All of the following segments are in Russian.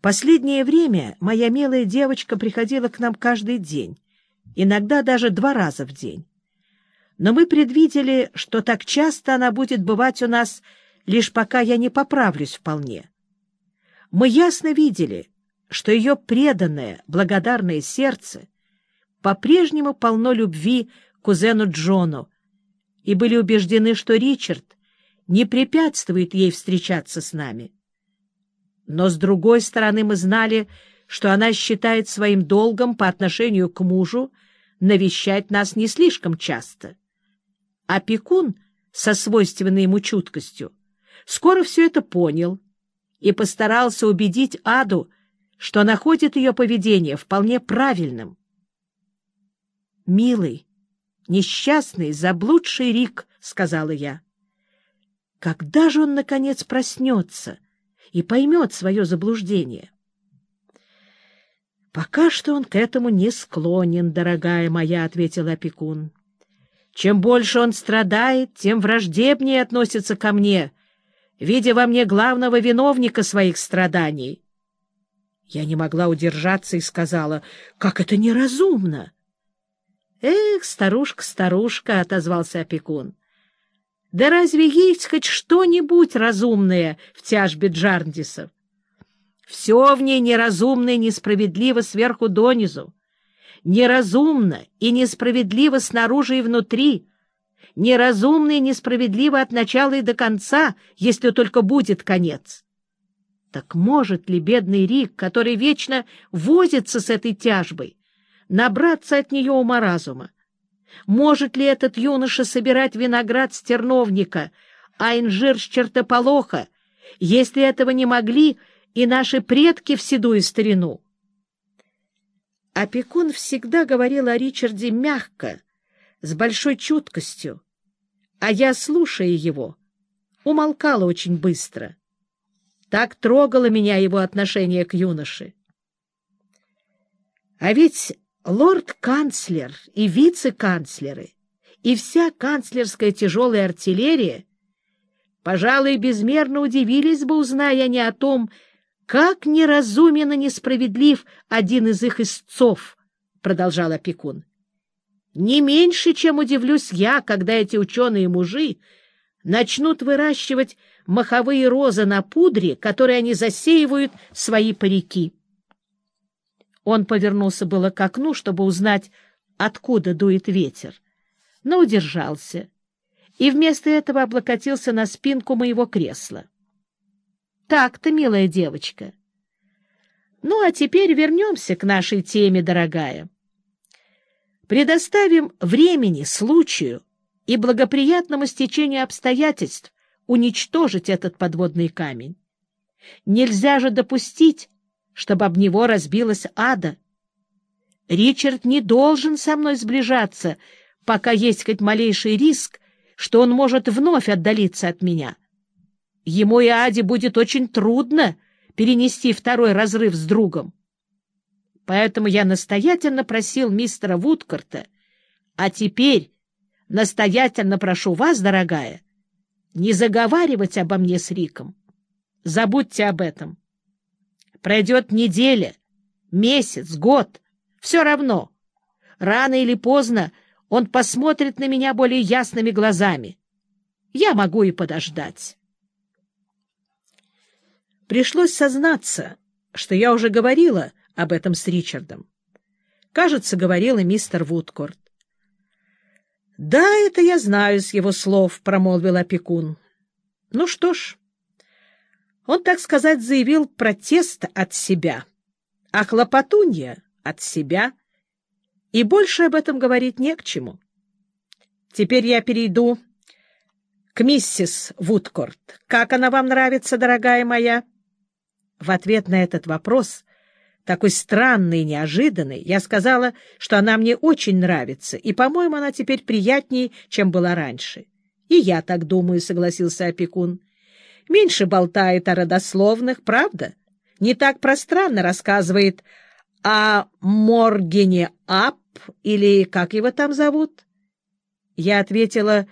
Последнее время моя милая девочка приходила к нам каждый день, иногда даже два раза в день. Но мы предвидели, что так часто она будет бывать у нас, лишь пока я не поправлюсь вполне. Мы ясно видели, что ее преданное, благодарное сердце по-прежнему полно любви к кузену Джону, и были убеждены, что Ричард не препятствует ей встречаться с нами. Но, с другой стороны, мы знали, что она считает своим долгом по отношению к мужу навещать нас не слишком часто. Опекун со свойственной ему чуткостью скоро все это понял и постарался убедить Аду, что находит ее поведение вполне правильным. «Милый, несчастный, заблудший Рик», — сказала я. «Когда же он, наконец, проснется и поймет свое заблуждение?» «Пока что он к этому не склонен, дорогая моя», — ответил опекун. «Чем больше он страдает, тем враждебнее относится ко мне, видя во мне главного виновника своих страданий». Я не могла удержаться и сказала, «Как это неразумно!» «Эх, старушка, старушка!» — отозвался опекун. «Да разве есть хоть что-нибудь разумное в тяжбе Джарндисов? Все в ней неразумно и несправедливо сверху донизу, неразумно и несправедливо снаружи и внутри, неразумно и несправедливо от начала и до конца, если только будет конец. Так может ли бедный Рик, который вечно возится с этой тяжбой, набраться от нее ума разума? Может ли этот юноша собирать виноград с терновника, а инжир с чертополоха, если этого не могли и наши предки в седую старину? Опекун всегда говорил о Ричарде мягко, с большой чуткостью, а я, слушая его, умолкала очень быстро. Так трогало меня его отношение к юноше. А ведь лорд-канцлер и вице-канцлеры и вся канцлерская тяжелая артиллерия, пожалуй, безмерно удивились бы, узная они о том, как неразумен и несправедлив один из их истцов, — продолжал опекун. Не меньше, чем удивлюсь я, когда эти ученые-мужи начнут выращивать маховые розы на пудре, которые они засеивают свои парики. Он повернулся было к окну, чтобы узнать, откуда дует ветер, но удержался и вместо этого облокотился на спинку моего кресла. Так-то, милая девочка. Ну, а теперь вернемся к нашей теме, дорогая. Предоставим времени, случаю и благоприятному стечению обстоятельств уничтожить этот подводный камень. Нельзя же допустить, чтобы об него разбилась ада. Ричард не должен со мной сближаться, пока есть хоть малейший риск, что он может вновь отдалиться от меня. Ему и Аде будет очень трудно перенести второй разрыв с другом. Поэтому я настоятельно просил мистера Вудкарта, а теперь настоятельно прошу вас, дорогая, не заговаривать обо мне с Риком. Забудьте об этом. Пройдет неделя, месяц, год, все равно. Рано или поздно он посмотрит на меня более ясными глазами. Я могу и подождать. Пришлось сознаться, что я уже говорила об этом с Ричардом. Кажется, говорил и мистер Вудкорт. — Да, это я знаю с его слов, — промолвил опекун. — Ну что ж, он, так сказать, заявил протест от себя, а хлопотунья — от себя, и больше об этом говорить не к чему. Теперь я перейду к миссис Вудкорт. Как она вам нравится, дорогая моя? — в ответ на этот вопрос, такой странный и неожиданный, я сказала, что она мне очень нравится, и, по-моему, она теперь приятнее, чем была раньше. — И я так думаю, — согласился опекун. — Меньше болтает о родословных, правда? Не так пространно рассказывает о Моргене Ап, или как его там зовут? Я ответила,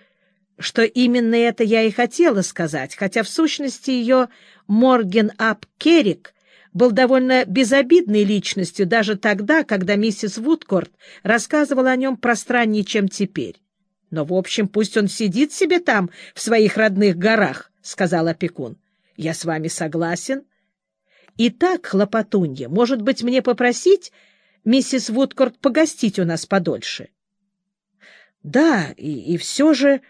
что именно это я и хотела сказать, хотя в сущности ее Морген Ап Керрик был довольно безобидной личностью даже тогда, когда миссис Вудкорт рассказывала о нем пространнее, чем теперь. Но, в общем, пусть он сидит себе там, в своих родных горах, — сказал опекун. — Я с вами согласен. — Итак, хлопотунья, может быть, мне попросить миссис Вудкорт погостить у нас подольше? — Да, и, и все же...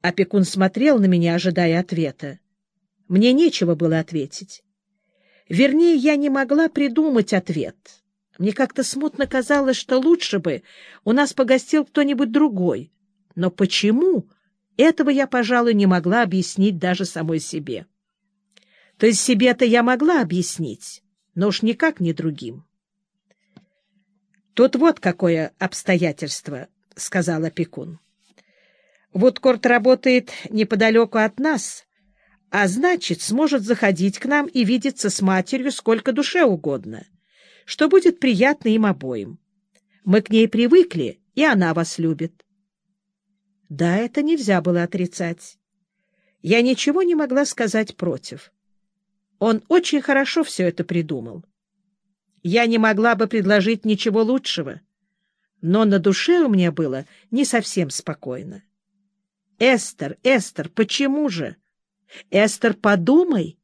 Опекун смотрел на меня, ожидая ответа. Мне нечего было ответить. Вернее, я не могла придумать ответ. Мне как-то смутно казалось, что лучше бы у нас погостил кто-нибудь другой. Но почему? Этого я, пожалуй, не могла объяснить даже самой себе. То есть себе-то я могла объяснить, но уж никак не другим. «Тут вот какое обстоятельство», — сказал опекун. «Вудкорт работает неподалеку от нас, а значит, сможет заходить к нам и видеться с матерью сколько душе угодно, что будет приятно им обоим. Мы к ней привыкли, и она вас любит». Да, это нельзя было отрицать. Я ничего не могла сказать против. Он очень хорошо все это придумал. Я не могла бы предложить ничего лучшего, но на душе у меня было не совсем спокойно. «Эстер, Эстер, почему же? Эстер, подумай!»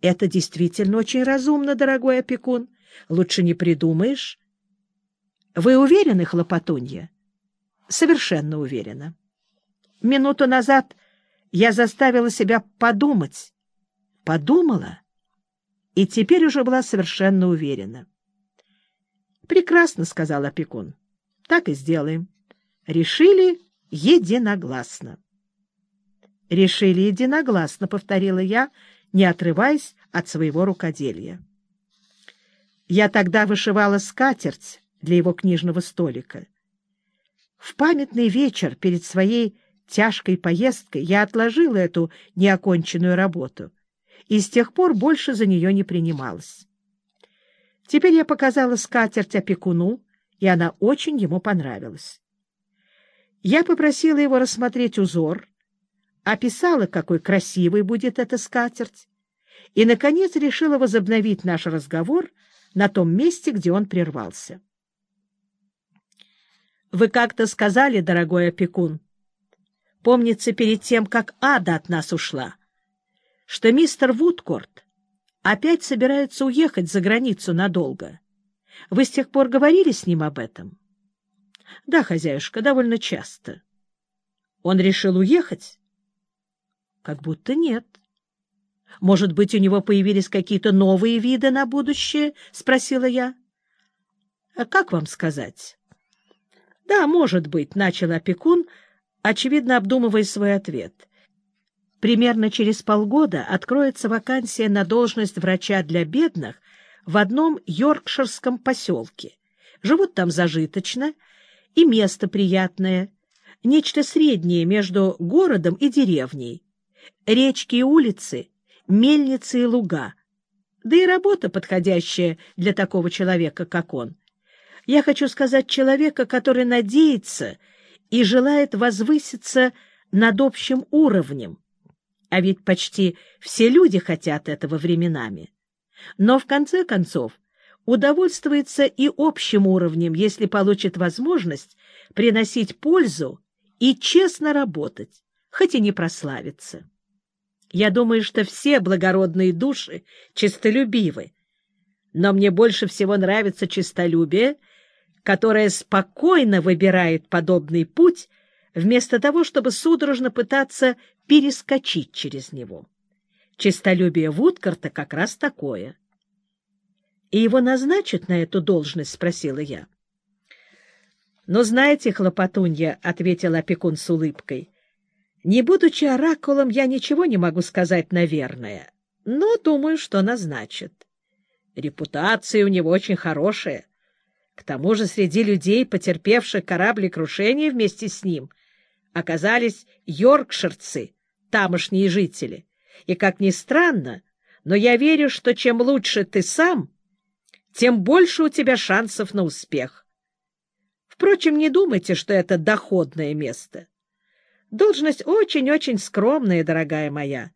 «Это действительно очень разумно, дорогой опекун. Лучше не придумаешь». «Вы уверены, хлопотунья?» Совершенно уверена. Минуту назад я заставила себя подумать. Подумала, и теперь уже была совершенно уверена. «Прекрасно», — сказал опекун. «Так и сделаем. Решили единогласно». «Решили единогласно», — повторила я, не отрываясь от своего рукоделия. Я тогда вышивала скатерть для его книжного столика — в памятный вечер перед своей тяжкой поездкой я отложила эту неоконченную работу и с тех пор больше за нее не принималась. Теперь я показала скатерть опекуну, и она очень ему понравилась. Я попросила его рассмотреть узор, описала, какой красивой будет эта скатерть, и, наконец, решила возобновить наш разговор на том месте, где он прервался. Вы как-то сказали, дорогой опекун, помнится перед тем, как Ада от нас ушла, что мистер Вудкорт опять собирается уехать за границу надолго. Вы с тех пор говорили с ним об этом? — Да, хозяюшка, довольно часто. — Он решил уехать? — Как будто нет. — Может быть, у него появились какие-то новые виды на будущее? — спросила я. — А как вам сказать? Да, может быть, — начал опекун, очевидно обдумывая свой ответ. Примерно через полгода откроется вакансия на должность врача для бедных в одном йоркширском поселке. Живут там зажиточно, и место приятное, нечто среднее между городом и деревней. Речки и улицы, мельницы и луга. Да и работа подходящая для такого человека, как он. Я хочу сказать человека, который надеется и желает возвыситься над общим уровнем. А ведь почти все люди хотят этого временами. Но в конце концов удовольствуется и общим уровнем, если получит возможность приносить пользу и честно работать, хоть и не прославиться. Я думаю, что все благородные души честолюбивы, но мне больше всего нравится честолюбие — которая спокойно выбирает подобный путь, вместо того, чтобы судорожно пытаться перескочить через него. Чистолюбие Вудкарта как раз такое. — И его назначат на эту должность? — спросила я. — Но знаете, хлопотунья, — ответил опекун с улыбкой, — не будучи оракулом, я ничего не могу сказать наверное, но думаю, что назначат. Репутация у него очень хорошая. К тому же среди людей, потерпевших кораблекрушение вместе с ним, оказались йоркширцы, тамошние жители. И, как ни странно, но я верю, что чем лучше ты сам, тем больше у тебя шансов на успех. Впрочем, не думайте, что это доходное место. Должность очень-очень скромная, дорогая моя.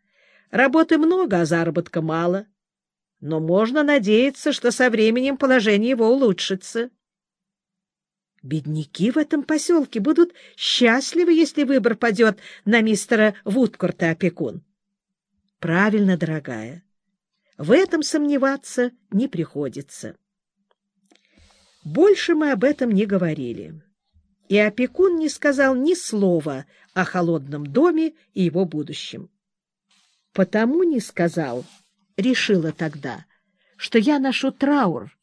Работы много, а заработка мало. Но можно надеяться, что со временем положение его улучшится. Бедняки в этом поселке будут счастливы, если выбор падет на мистера Вудкорта опекун. Правильно, дорогая. В этом сомневаться не приходится. Больше мы об этом не говорили. И опекун не сказал ни слова о холодном доме и его будущем. Потому не сказал, решила тогда, что я ношу траур,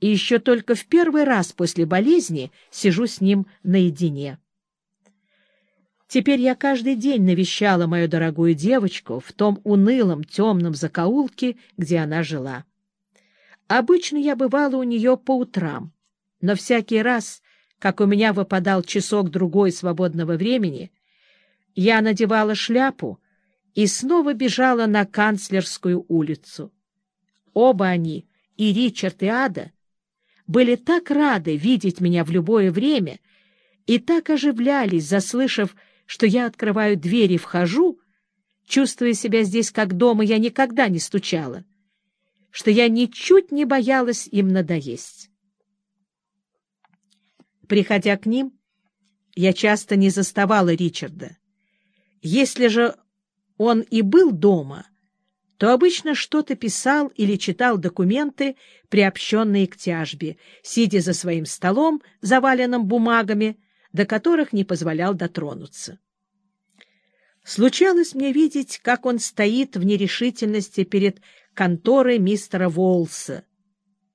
и еще только в первый раз после болезни сижу с ним наедине. Теперь я каждый день навещала мою дорогую девочку в том унылом темном закоулке, где она жила. Обычно я бывала у нее по утрам, но всякий раз, как у меня выпадал часок-другой свободного времени, я надевала шляпу и снова бежала на канцлерскую улицу. Оба они, и Ричард, и Ада, были так рады видеть меня в любое время и так оживлялись, заслышав, что я открываю дверь и вхожу, чувствуя себя здесь как дома, я никогда не стучала, что я ничуть не боялась им надоесть. Приходя к ним, я часто не заставала Ричарда. Если же он и был дома, то обычно что-то писал или читал документы, приобщенные к тяжбе, сидя за своим столом, заваленным бумагами, до которых не позволял дотронуться. Случалось мне видеть, как он стоит в нерешительности перед конторой мистера Волса.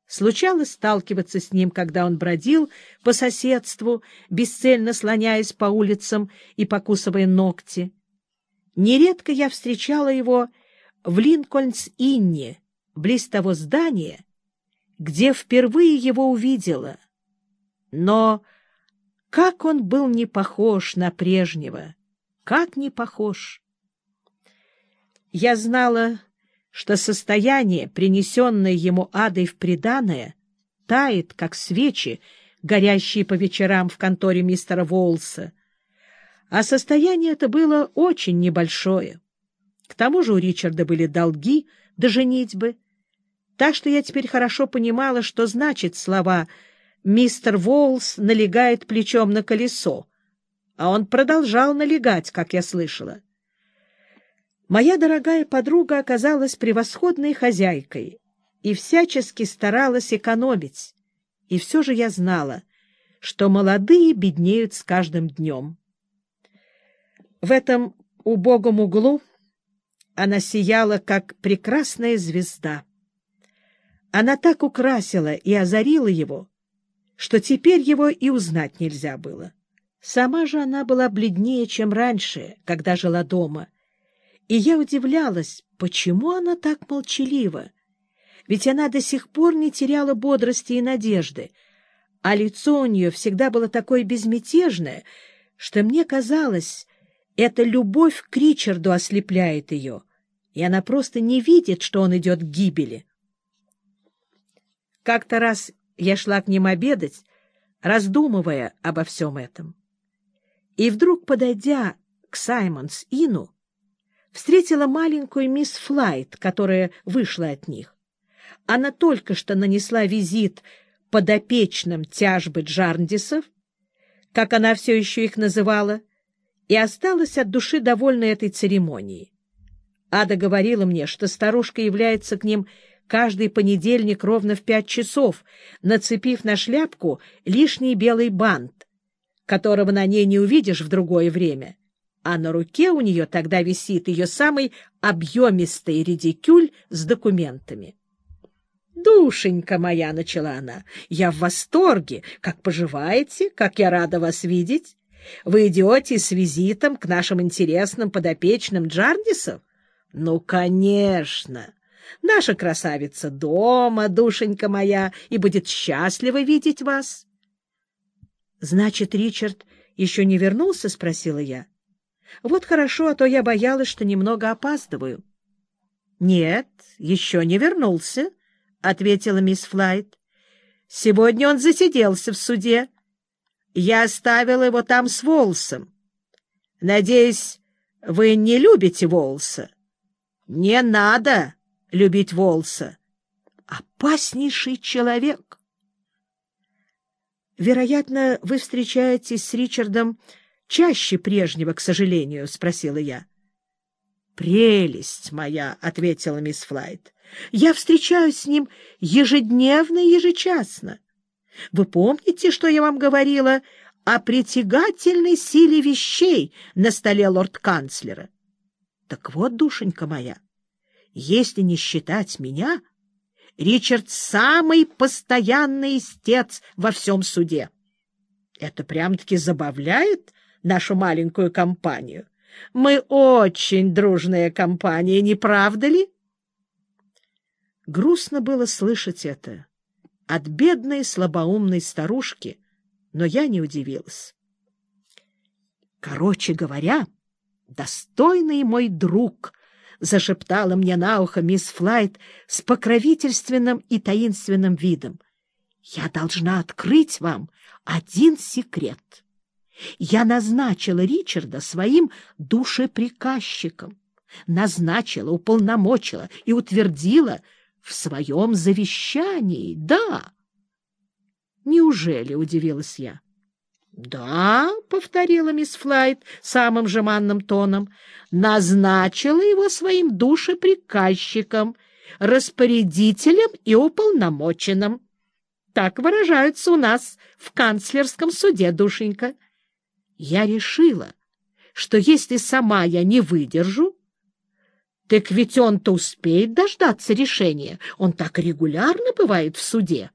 Случалось сталкиваться с ним, когда он бродил по соседству, бесцельно слоняясь по улицам и покусывая ногти. Нередко я встречала его в Линкольнс-Инне, близ того здания, где впервые его увидела. Но как он был не похож на прежнего, как не похож! Я знала, что состояние, принесенное ему адой в приданое, тает, как свечи, горящие по вечерам в конторе мистера Волса, а состояние это было очень небольшое. К тому же у Ричарда были долги до женитьбы, так что я теперь хорошо понимала, что значит слова «мистер Волс налегает плечом на колесо», а он продолжал налегать, как я слышала. Моя дорогая подруга оказалась превосходной хозяйкой и всячески старалась экономить, и все же я знала, что молодые беднеют с каждым днем. В этом убогом углу она сияла, как прекрасная звезда. Она так украсила и озарила его, что теперь его и узнать нельзя было. Сама же она была бледнее, чем раньше, когда жила дома, и я удивлялась, почему она так молчалива, ведь она до сих пор не теряла бодрости и надежды, а лицо у нее всегда было такое безмятежное, что мне казалось, эта любовь к Ричарду ослепляет ее, и она просто не видит, что он идет к гибели. Как-то раз я шла к ним обедать, раздумывая обо всем этом. И вдруг, подойдя к Саймонс-Ину, встретила маленькую мисс Флайт, которая вышла от них. Она только что нанесла визит подопечным тяжбы Джарндисов, как она все еще их называла, и осталась от души довольна этой церемонией. Ада говорила мне, что старушка является к ним каждый понедельник ровно в пять часов, нацепив на шляпку лишний белый бант, которого на ней не увидишь в другое время, а на руке у нее тогда висит ее самый объемистый редикюль с документами. «Душенька моя!» — начала она. «Я в восторге! Как поживаете? Как я рада вас видеть! Вы идете с визитом к нашим интересным подопечным Джардисов? Ну, конечно! Наша красавица дома, душенька моя, и будет счастлива видеть вас. — Значит, Ричард еще не вернулся? — спросила я. — Вот хорошо, а то я боялась, что немного опаздываю. — Нет, еще не вернулся, — ответила мисс Флайт. — Сегодня он засиделся в суде. — я оставила его там с Волсом. Надеюсь, вы не любите Волса? Не надо любить Волса. опаснейший человек. Вероятно, вы встречаетесь с Ричардом чаще прежнего, к сожалению, — спросила я. — Прелесть моя, — ответила мисс Флайт. — Я встречаюсь с ним ежедневно и ежечасно. Вы помните, что я вам говорила о притягательной силе вещей на столе лорд-канцлера? Так вот, душенька моя, если не считать меня, Ричард — самый постоянный истец во всем суде. Это прям-таки забавляет нашу маленькую компанию. Мы очень дружная компания, не правда ли? Грустно было слышать это от бедной слабоумной старушки, но я не удивилась. Короче говоря, достойный мой друг —— зашептала мне на ухо мисс Флайт с покровительственным и таинственным видом. — Я должна открыть вам один секрет. Я назначила Ричарда своим душеприказчиком, назначила, уполномочила и утвердила в своем завещании, да. Неужели, — удивилась я, — да, — повторила мисс Флайт самым жеманным тоном, — назначила его своим душеприказчиком, распорядителем и уполномоченным. Так выражаются у нас в канцлерском суде, душенька. Я решила, что если сама я не выдержу, так ведь он-то успеет дождаться решения. Он так регулярно бывает в суде.